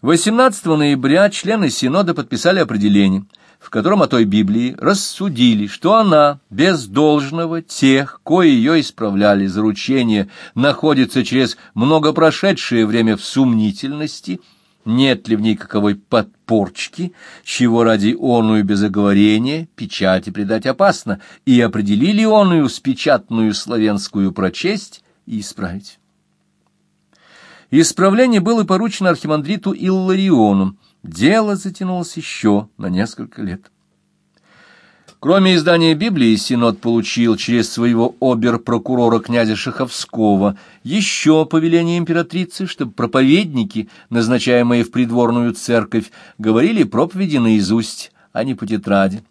18 ноября члены Синода подписали определение, в котором о той Библии рассудили, что она, без должного тех, кои ее исправляли, заручение, находится через многопрошедшее время в сумнительности, нет ли в ней каковой подпорчки, чего ради оную без оговорения печати предать опасно, и определили оную с печатную славянскую прочесть и исправить. Исправление было поручено архимандриту Иллариону. Дело затянулось еще на несколько лет. Кроме издания Библии, Синод получил через своего обер-прокурора князя Шаховского еще повеление императрицы, чтобы проповедники, назначаемые в придворную церковь, говорили проповеди наизусть, а не по тетради.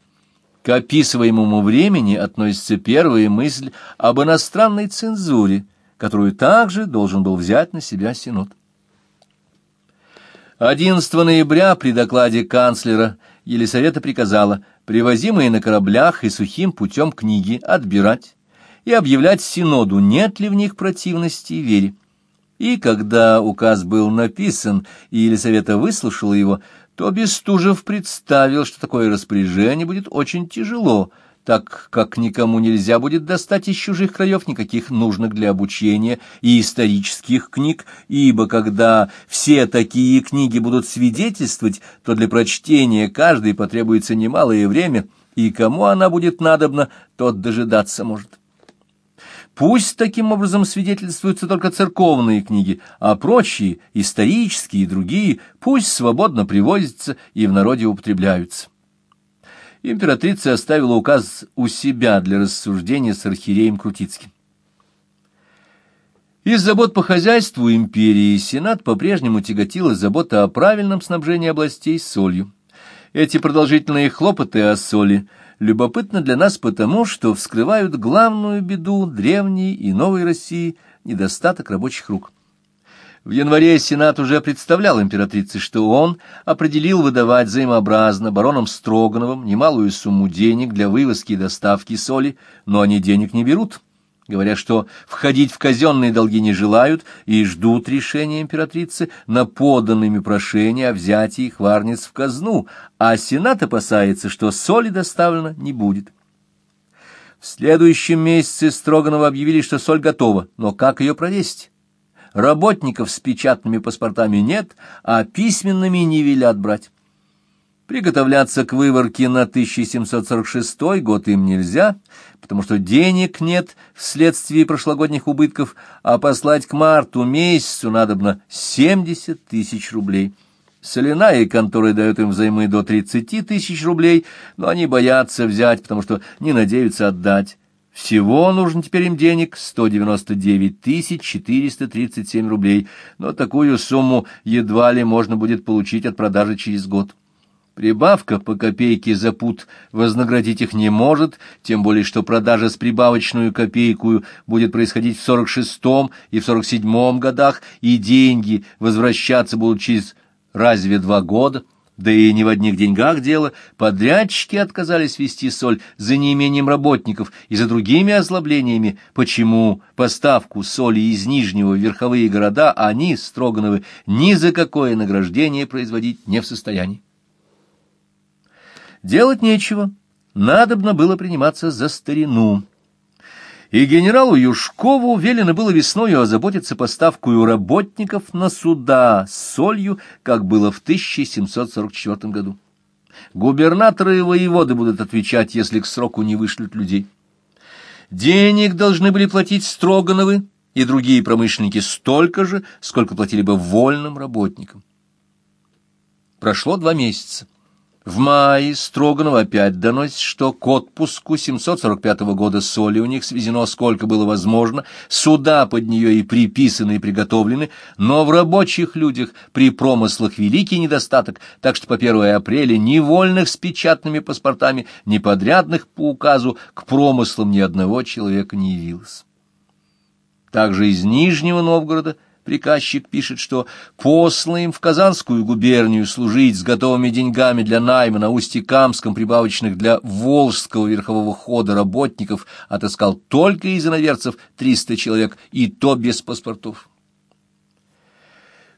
К описываемому времени относится первая мысль об иностранной цензуре – которую также должен был взять на себя Синод. 11 ноября при докладе канцлера Елисавета приказала привозимые на кораблях и сухим путем книги отбирать и объявлять Синоду, нет ли в них противности и вере. И когда указ был написан, и Елисавета выслушала его, то Бестужев представил, что такое распоряжение будет очень тяжело — так как никому нельзя будет достать из чужих краев никаких нужных для обучения и исторических книг, ибо когда все такие книги будут свидетельствовать, то для прочтения каждой потребуется немалое время, и кому она будет надобна, тот дожидаться может. Пусть таким образом свидетельствуются только церковные книги, а прочие, исторические и другие, пусть свободно привозятся и в народе употребляются императрица оставила указ у себя для рассуждения с архиереем Крутицким. Из забот по хозяйству империи Сенат по-прежнему тяготила забота о правильном снабжении областей солью. Эти продолжительные хлопоты о соли любопытны для нас потому, что вскрывают главную беду древней и новой России – недостаток рабочих рук. В январе Сенат уже представлял императрице, что он определил выдавать взаимообразно баронам Строгановым немалую сумму денег для вывозки и доставки соли, но они денег не берут, говоря, что входить в казенные долги не желают и ждут решения императрицы на поданными прошения о взятии их варниц в казну, а Сенат опасается, что соли доставлено не будет. В следующем месяце Строганова объявили, что соль готова, но как ее провести? Работников с печатными паспортами нет, а письменными не велят брать. Приготовляться к выварке на 1746 год им нельзя, потому что денег нет вследствие прошлогодних убытков, а послать к марту месяцу надобно 70 тысяч рублей. Соляная конторы дают им взаймы до 30 тысяч рублей, но они боятся взять, потому что не надеются отдать. Всего нужно теперь им денег 199 тысяч 437 рублей, но такую сумму едва ли можно будет получить от продажи через год. Прибавка по копейке за пуд вознаградить их не может, тем более что продажа с прибавочную копейкую будет происходить в 46-м и в 47-м годах, и деньги возвращаться будут через разве два года – да и не в одних деньгах дело. Подрядчики отказались вести соль за неимением работников и за другими озлоблениями. Почему поставку соли из Нижнего в верховые города они, Строгановы, ни за какое награждение производить не в состоянии? Делать нечего. Надобно было приниматься за старину и генералу Юшкову велено было весною озаботиться поставкой работников на суда с солью, как было в 1744 году. Губернаторы и воеводы будут отвечать, если к сроку не вышлют людей. Денег должны были платить Строгановы и другие промышленники столько же, сколько платили бы вольным работникам. Прошло два месяца. В мае Строганов опять доносит, что к отпуску 745 года соли у них свезено сколько было возможно, суда под нее и приписаны и приготовлены, но в рабочих людях при промыслах великий недостаток, так что по 1 апреля ни вольных с печатными паспортами, ни подрядных по указу к промыслам ни одного человека не явилось. Также из Нижнего Новгорода – Приказчик пишет, что послано им в Казанскую губернию служить с готовыми деньгами для найма на Устье-Камском прибавочных для Волжского верхового хода работников отыскал только из иноверцев 300 человек, и то без паспортов.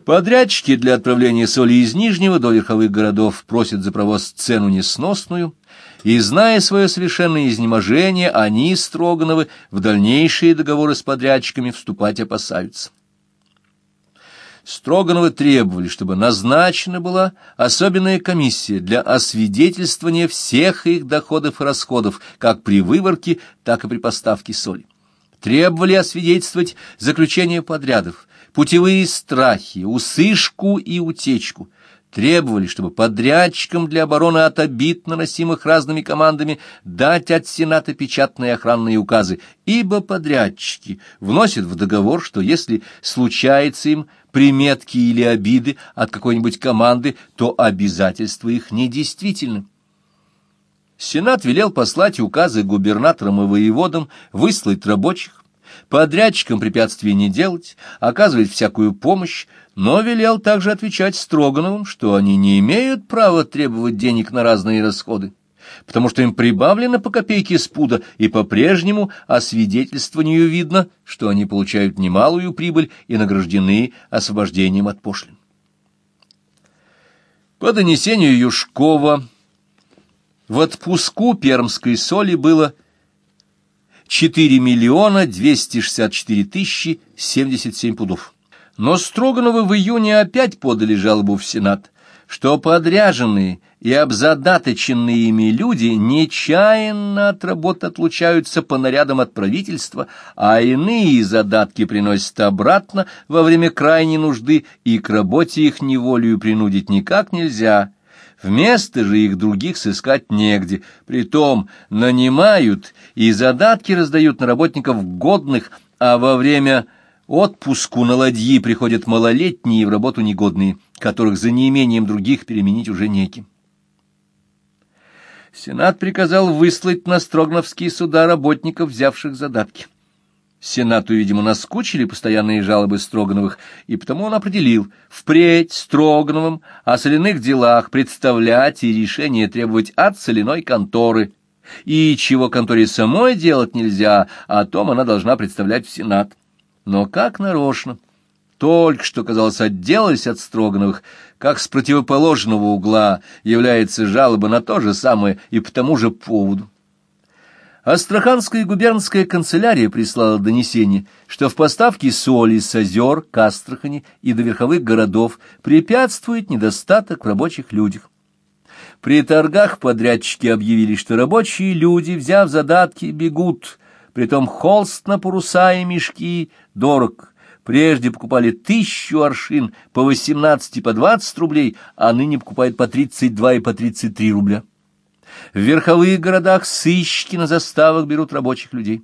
Подрядчики для отправления соли из Нижнего до верховых городов просят за провоз цену несносную, и, зная свое совершенное изнеможение, они, Строгановы, в дальнейшие договоры с подрядчиками вступать опасаются. Строгановы требовали, чтобы назначена была особенная комиссия для освидетельствования всех их доходов и расходов, как при выборке, так и при поставке соли. Требовали освидетельствовать заключение подрядов, путевые страхи, усышку и утечку. Требовали, чтобы подрядчикам для обороны от обид, наносимых разными командами, дать от Сената печатные охранные указы, ибо подрядчики вносят в договор, что если случается им приметки или обиды от какой-нибудь команды, то обязательства их недействительны. Сенат велел послать указы губернаторам и воеводам выслать рабочих, подрядчикам препятствий не делать, оказывать всякую помощь, но велел также отвечать Строгановым, что они не имеют права требовать денег на разные расходы, потому что им прибавлено по копейке с пуда, и по-прежнему освидетельствованию видно, что они получают немалую прибыль и награждены освобождением от пошлин. По донесению Юшкова в отпуску пермской соли было 4 миллиона 264 тысячи 77 пудов. Но Строгановы в июне опять подали жалобу в Сенат, что подряженные и обзадаточенные ими люди нечаянно от работы отлучаются по нарядам от правительства, а иные задатки приносят обратно во время крайней нужды, и к работе их неволею принудить никак нельзя, Вместо же их других сыскать негде. Притом нанимают и задатки раздают на работников годных, а во время отпуску на ладьи приходят малолетние и в работу негодные, которых за неимением других переменить уже неким. Сенат приказал выслать на Строгновские суда работников, взявших задатки. Сенату, видимо, наскучили постоянные жалобы Строгановых, и потому он определил впредь Строгановым о соляных делах представлять и решение требовать от соляной конторы, и чего конторе самой делать нельзя, о том она должна представлять в Сенат. Но как нарочно. Только что, казалось, отделались от Строгановых, как с противоположного угла является жалоба на то же самое и по тому же поводу. Астраханская губернская канцелярия прислала донесение, что в поставке соли с озер к Астрахани и до верховых городов препятствует недостаток в рабочих людях. При торгах подрядчики объявили, что рабочие люди, взяв задатки, бегут, притом холст на паруса и мешки дорог. Прежде покупали тысячу аршин по восемнадцать и по двадцать рублей, а ныне покупают по тридцать два и по тридцать три рубля. В верховых городах сыщики на заставах берут рабочих людей.